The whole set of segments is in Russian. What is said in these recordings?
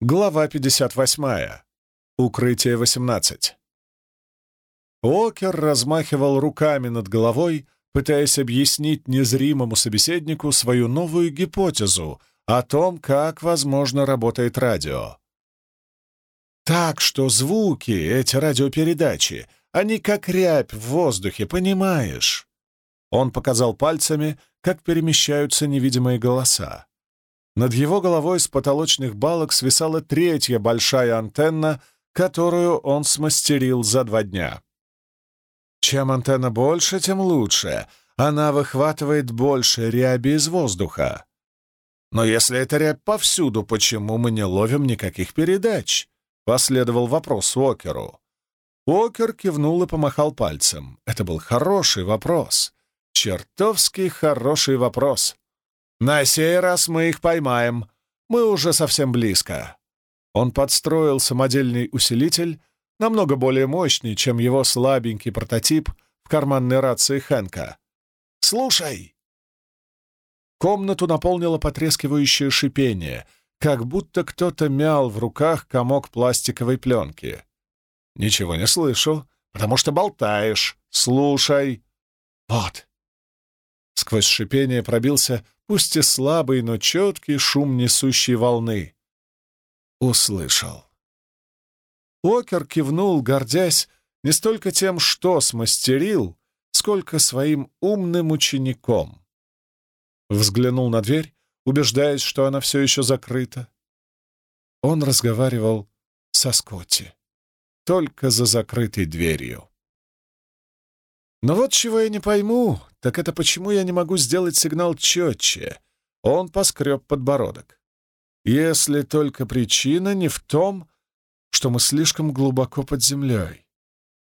Глава 58. Укрытие 18. Окер размахивал руками над головой, пытаясь объяснить незримому собеседнику свою новую гипотезу о том, как, возможно, работает радио. Так что звуки, эти радиопередачи, они как рябь в воздухе, понимаешь? Он показал пальцами, как перемещаются невидимые голоса. Над его головой с потолочных балок свисала третья большая антенна, которую он смастерил за два дня. Чем антенна больше, тем лучше. Она выхватывает больше ряби из воздуха. Но если эта рябь повсюду, почему мы не ловим никаких передач? Последовал вопрос Уокеру. Уокер кивнул и помахал пальцем. Это был хороший вопрос. Чертовски хороший вопрос. «На сей раз мы их поймаем. Мы уже совсем близко». Он подстроил самодельный усилитель, намного более мощный, чем его слабенький прототип в карманной рации Хэнка. «Слушай!» Комнату наполнило потрескивающее шипение, как будто кто-то мял в руках комок пластиковой пленки. «Ничего не слышу, потому что болтаешь. Слушай!» «Вот!» Сквозь шипение пробился пусть и слабый, но четкий шум несущей волны. Услышал. Окер кивнул, гордясь не столько тем, что смастерил, сколько своим умным учеником. Взглянул на дверь, убеждаясь, что она все еще закрыта. Он разговаривал со Скотти, только за закрытой дверью. Но вот чего я не пойму, так это почему я не могу сделать сигнал четче. Он поскреб подбородок. Если только причина не в том, что мы слишком глубоко под землей.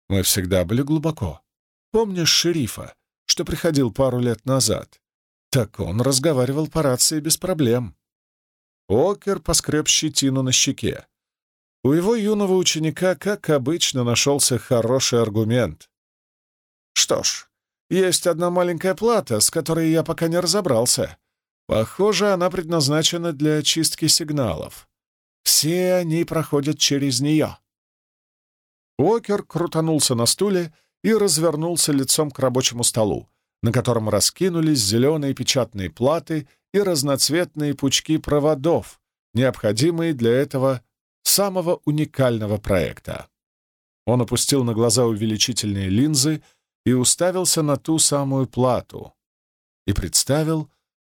Мы всегда были глубоко. Помнишь шерифа, что приходил пару лет назад? Так он разговаривал по рации без проблем. Окер поскреб щетину на щеке. У его юного ученика, как обычно, нашелся хороший аргумент. Что ж, есть одна маленькая плата, с которой я пока не разобрался. Похоже, она предназначена для очистки сигналов. Все они проходят через нее. Уокер крутанулся на стуле и развернулся лицом к рабочему столу, на котором раскинулись зеленые печатные платы и разноцветные пучки проводов, необходимые для этого самого уникального проекта. Он опустил на глаза увеличительные линзы и уставился на ту самую плату. И представил,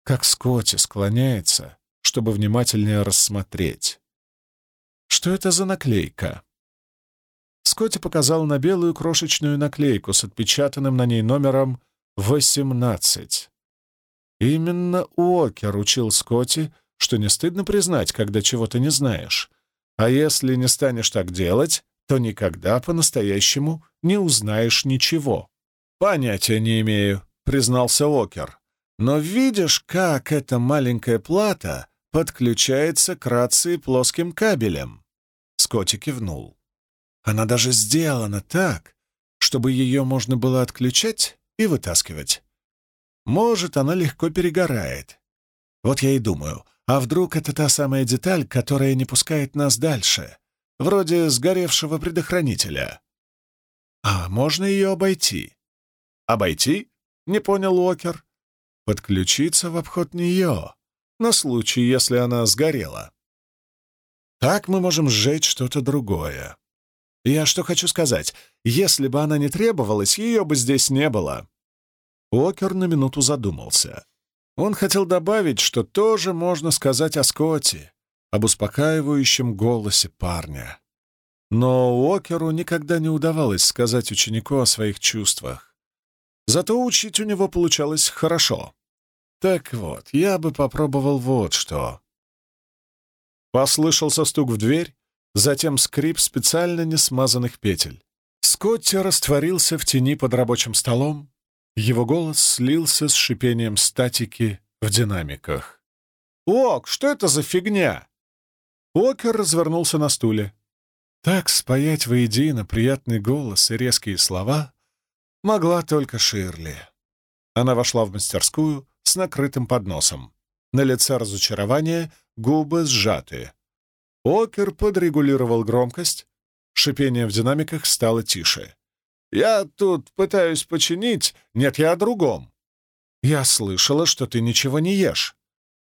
как Скотти склоняется, чтобы внимательнее рассмотреть. Что это за наклейка? Скотти показал на белую крошечную наклейку с отпечатанным на ней номером 18. Именно Уокер учил Скотти, что не стыдно признать, когда чего-то не знаешь. А если не станешь так делать, то никогда по-настоящему не узнаешь ничего. «Понятия не имею», — признался Уокер. «Но видишь, как эта маленькая плата подключается к рации плоским кабелем?» Скотти кивнул. «Она даже сделана так, чтобы ее можно было отключать и вытаскивать. Может, она легко перегорает. Вот я и думаю, а вдруг это та самая деталь, которая не пускает нас дальше, вроде сгоревшего предохранителя? А можно ее обойти?» «Обойти?» — не понял Уокер. «Подключиться в обход нее, на случай, если она сгорела. Так мы можем сжечь что-то другое. Я что хочу сказать, если бы она не требовалась, ее бы здесь не было». Уокер на минуту задумался. Он хотел добавить, что тоже можно сказать о Скотте, об успокаивающем голосе парня. Но Уокеру никогда не удавалось сказать ученику о своих чувствах. Зато учить у него получалось хорошо. Так вот, я бы попробовал вот что. Послышался стук в дверь, затем скрип специально не смазанных петель. Скотти растворился в тени под рабочим столом. Его голос слился с шипением статики в динамиках. «Ок, что это за фигня?» Окер развернулся на стуле. Так спаять воедино приятный голос и резкие слова могла только Ширли. Она вошла в мастерскую с накрытым подносом. На лице разочарование, губы сжаты. Окер подрегулировал громкость, шипение в динамиках стало тише. «Я тут пытаюсь починить... Нет, я о другом. Я слышала, что ты ничего не ешь».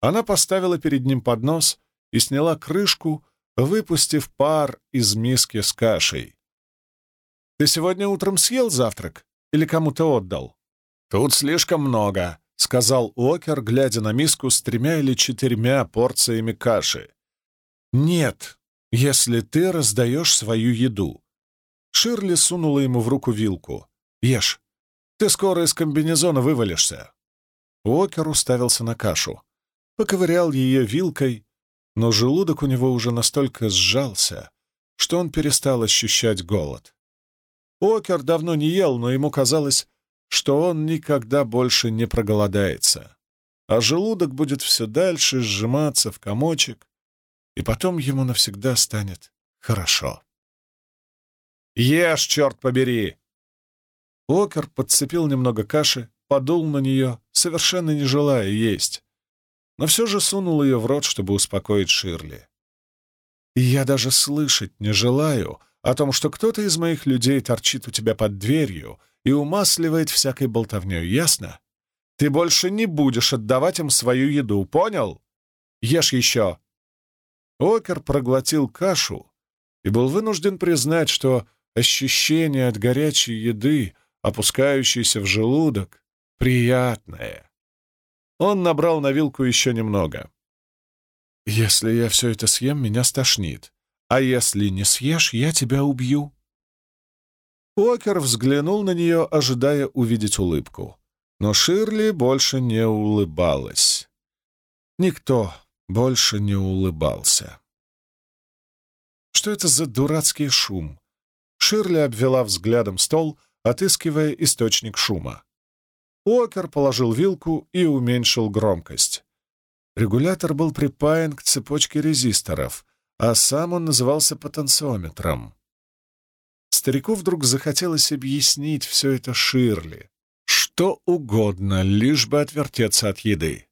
Она поставила перед ним поднос и сняла крышку, выпустив пар из миски с кашей. «Ты сегодня утром съел завтрак или кому-то отдал?» «Тут слишком много», — сказал Окер, глядя на миску с тремя или четырьмя порциями каши. «Нет, если ты раздаешь свою еду». Ширли сунула ему в руку вилку. «Ешь. Ты скоро из комбинезона вывалишься». Окер уставился на кашу. Поковырял ее вилкой, но желудок у него уже настолько сжался, что он перестал ощущать голод. Окер давно не ел, но ему казалось, что он никогда больше не проголодается, а желудок будет все дальше сжиматься в комочек, и потом ему навсегда станет хорошо. «Ешь, черт побери!» Окер подцепил немного каши, подул на нее, совершенно не желая есть, но все же сунул ее в рот, чтобы успокоить Ширли. «И я даже слышать не желаю о том, что кто-то из моих людей торчит у тебя под дверью и умасливает всякой болтовней, ясно? Ты больше не будешь отдавать им свою еду, понял? Ешь еще!» Окер проглотил кашу и был вынужден признать, что ощущение от горячей еды, опускающейся в желудок, приятное. Он набрал на вилку еще немного. «Если я все это съем, меня стошнит. А если не съешь, я тебя убью». Уокер взглянул на нее, ожидая увидеть улыбку. Но Ширли больше не улыбалась. Никто больше не улыбался. Что это за дурацкий шум? Ширли обвела взглядом стол, отыскивая источник шума. Уокер положил вилку и уменьшил громкость. Регулятор был припаян к цепочке резисторов, а сам он назывался потенциометром. Старику вдруг захотелось объяснить все это Ширли. Что угодно, лишь бы отвертеться от еды.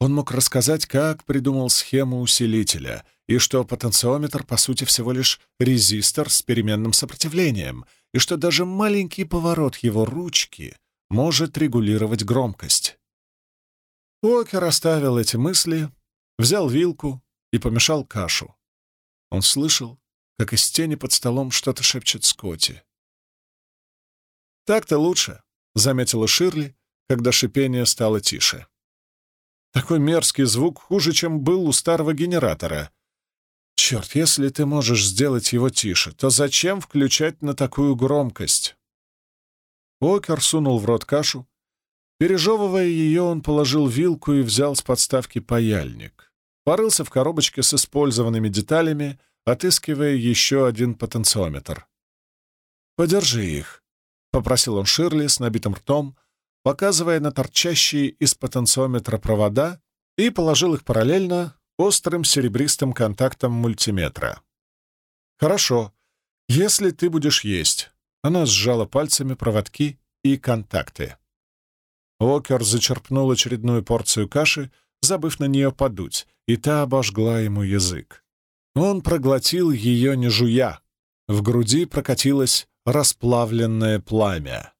Он мог рассказать, как придумал схему усилителя, и что потенциометр, по сути, всего лишь резистор с переменным сопротивлением, и что даже маленький поворот его ручки может регулировать громкость. Уокер оставил эти мысли, взял вилку и помешал кашу. Он слышал, как из тени под столом что-то шепчет Скотти. «Так-то лучше», — заметила Ширли, когда шипение стало тише. «Такой мерзкий звук хуже, чем был у старого генератора. Черт, если ты можешь сделать его тише, то зачем включать на такую громкость?» Окер сунул в рот кашу. Пережевывая ее, он положил вилку и взял с подставки паяльник. Порылся в коробочке с использованными деталями, отыскивая еще один потенциометр. «Подержи их», — попросил он Ширли с набитым ртом, показывая на торчащие из потенциометра провода, и положил их параллельно острым серебристым контактом мультиметра. «Хорошо, если ты будешь есть. Она сжала пальцами проводки и контакты. Окер зачерпнул очередную порцию каши, забыв на нее подуть, и та обожгла ему язык. Он проглотил ее не жуя. В груди прокатилось расплавленное пламя.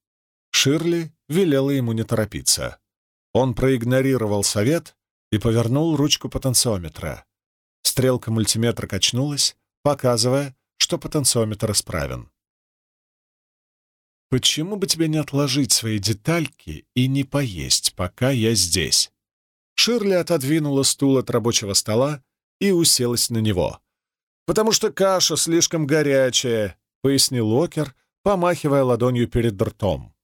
Ширли велела ему не торопиться. Он проигнорировал совет и повернул ручку потенциометра. Стрелка мультиметра качнулась, показывая, что потенциометр исправен. Почему бы тебе не отложить свои детальки и не поесть, пока я здесь?» Ширли отодвинула стул от рабочего стола и уселась на него. «Потому что каша слишком горячая», — пояснил Окер, помахивая ладонью перед ртом.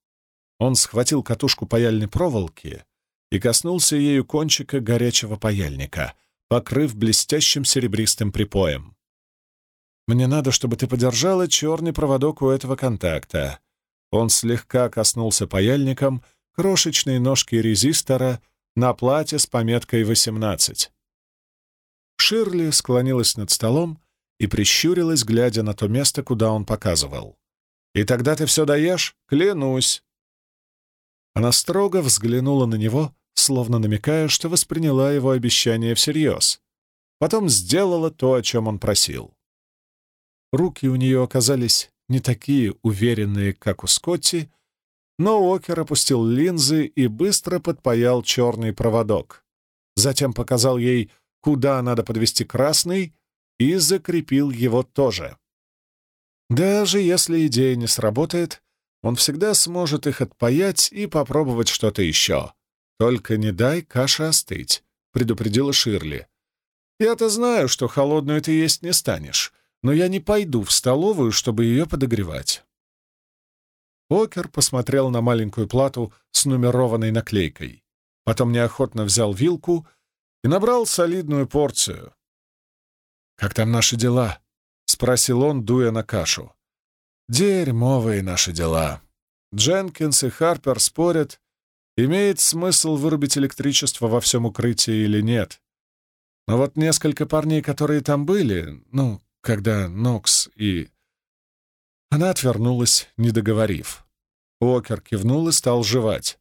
Он схватил катушку паяльной проволоки и коснулся ею кончика горячего паяльника, покрыв блестящим серебристым припоем. «Мне надо, чтобы ты подержала черный проводок у этого контакта. Он слегка коснулся паяльником крошечной ножки резистора на плате с пометкой «18». Ширли склонилась над столом и прищурилась, глядя на то место, куда он показывал. «И тогда ты все даешь? Клянусь!» Она строго взглянула на него, словно намекая, что восприняла его обещание всерьез. потом сделала то, о чем он просил. Руки у нее оказались не такие уверенные, как у Скотти, но Уокер опустил линзы и быстро подпаял черный проводок. Затем показал ей, куда надо подвести красный, и закрепил его тоже. Даже если идея не сработает, он всегда сможет их отпаять и попробовать что-то еще. Только не дай каше остыть, — предупредила Ширли. Я-то знаю, что холодную ты есть не станешь, но я не пойду в столовую, чтобы ее подогревать. Окер посмотрел на маленькую плату с нумерованной наклейкой. Потом неохотно взял вилку и набрал солидную порцию. «Как там наши дела?» — спросил он, дуя на кашу. «Дерьмовые наши дела. Дженкинс и Харпер спорят, имеет смысл вырубить электричество во всем укрытии или нет. Но вот несколько парней, которые там были, ну, когда Нокс и она отвернулась, не договорив. Уокер кивнул и стал жевать.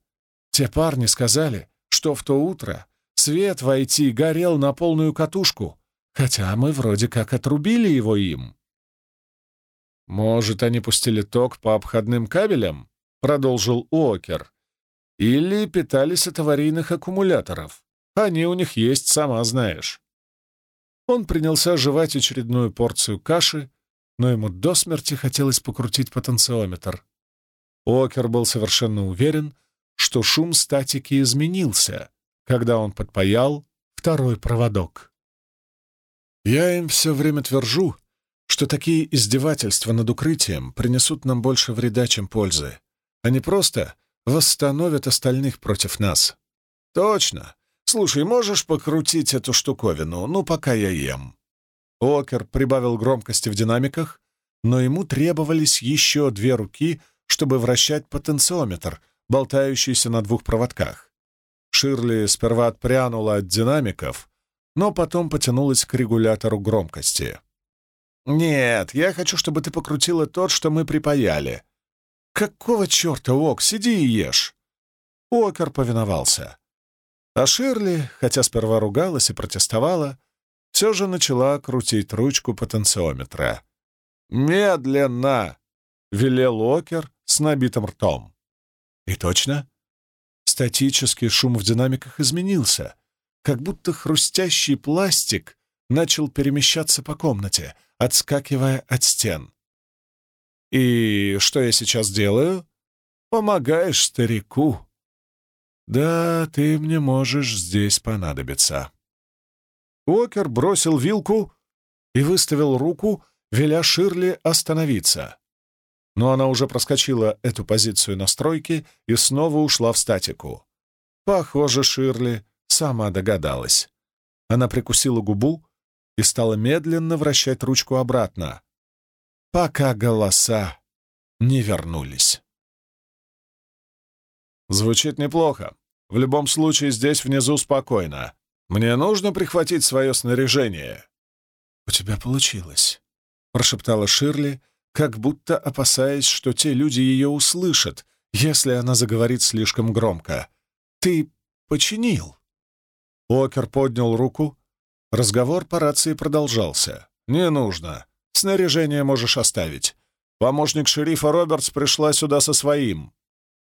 Те парни сказали, что в то утро свет войти горел на полную катушку, хотя мы вроде как отрубили его им. «Может, они пустили ток по обходным кабелям?» — продолжил Уокер. «Или питались от аварийных аккумуляторов. Они у них есть, сама знаешь». Он принялся жевать очередную порцию каши, но ему до смерти хотелось покрутить потенциометр. Окер был совершенно уверен, что шум статики изменился, когда он подпаял второй проводок. «Я им все время твержу, что такие издевательства над укрытием принесут нам больше вреда, чем пользы. Они просто восстановят остальных против нас». «Точно. Слушай, можешь покрутить эту штуковину, ну, пока я ем?» Окер прибавил громкости в динамиках, но ему требовались еще две руки, чтобы вращать потенциометр, болтающийся на двух проводках. Ширли сперва отпрянула от динамиков, но потом потянулась к регулятору громкости. «Нет, я хочу, чтобы ты покрутила тот, что мы припаяли». «Какого черта, Ок, сиди и ешь!» Окер повиновался. А Ширли, хотя сперва ругалась и протестовала, все же начала крутить ручку потенциометра. «Медленно!» — велел Окер с набитым ртом. И точно. Статический шум в динамиках изменился, как будто хрустящий пластик начал перемещаться по комнате, отскакивая от стен. «И что я сейчас делаю?» «Помогаешь старику». «Да, ты мне можешь здесь понадобиться». Уокер бросил вилку и выставил руку, веля Ширли остановиться. Но она уже проскочила эту позицию настройки и снова ушла в статику. Похоже, Ширли сама догадалась. Она прикусила губу и стала медленно вращать ручку обратно, пока голоса не вернулись. Звучит неплохо. В любом случае, здесь внизу спокойно. Мне нужно прихватить свое снаряжение». «У тебя получилось», — прошептала Ширли, как будто опасаясь, что те люди ее услышат, если она заговорит слишком громко. «Ты починил?» Окер поднял руку. Разговор по рации продолжался. «Не нужно. Снаряжение можешь оставить. Помощник шерифа Робертс пришла сюда со своим.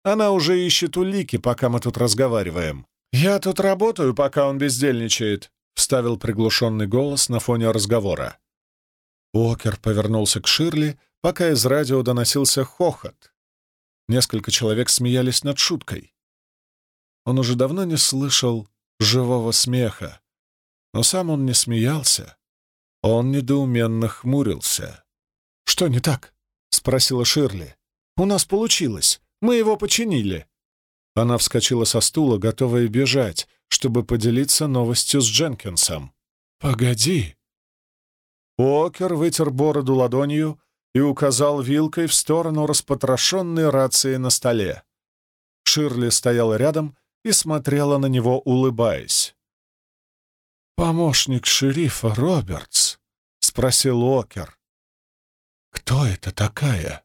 Она уже ищет улики, пока мы тут разговариваем. «Я тут работаю, пока он бездельничает», — вставил приглушенный голос на фоне разговора. Уокер повернулся к Ширли, пока из радио доносился хохот. Несколько человек смеялись над шуткой. Он уже давно не слышал живого смеха, но сам он не смеялся. Он недоуменно хмурился. «Что не так?» — спросила Ширли. «У нас получилось. Мы его починили». Она вскочила со стула, готовая бежать, чтобы поделиться новостью с Дженкинсом. «Погоди!» Уокер вытер бороду ладонью и указал вилкой в сторону распотрошенной рации на столе. Ширли стояла рядом и смотрела на него, улыбаясь. «Помощник шерифа Робертс?» — спросил Уокер. «Кто это такая?»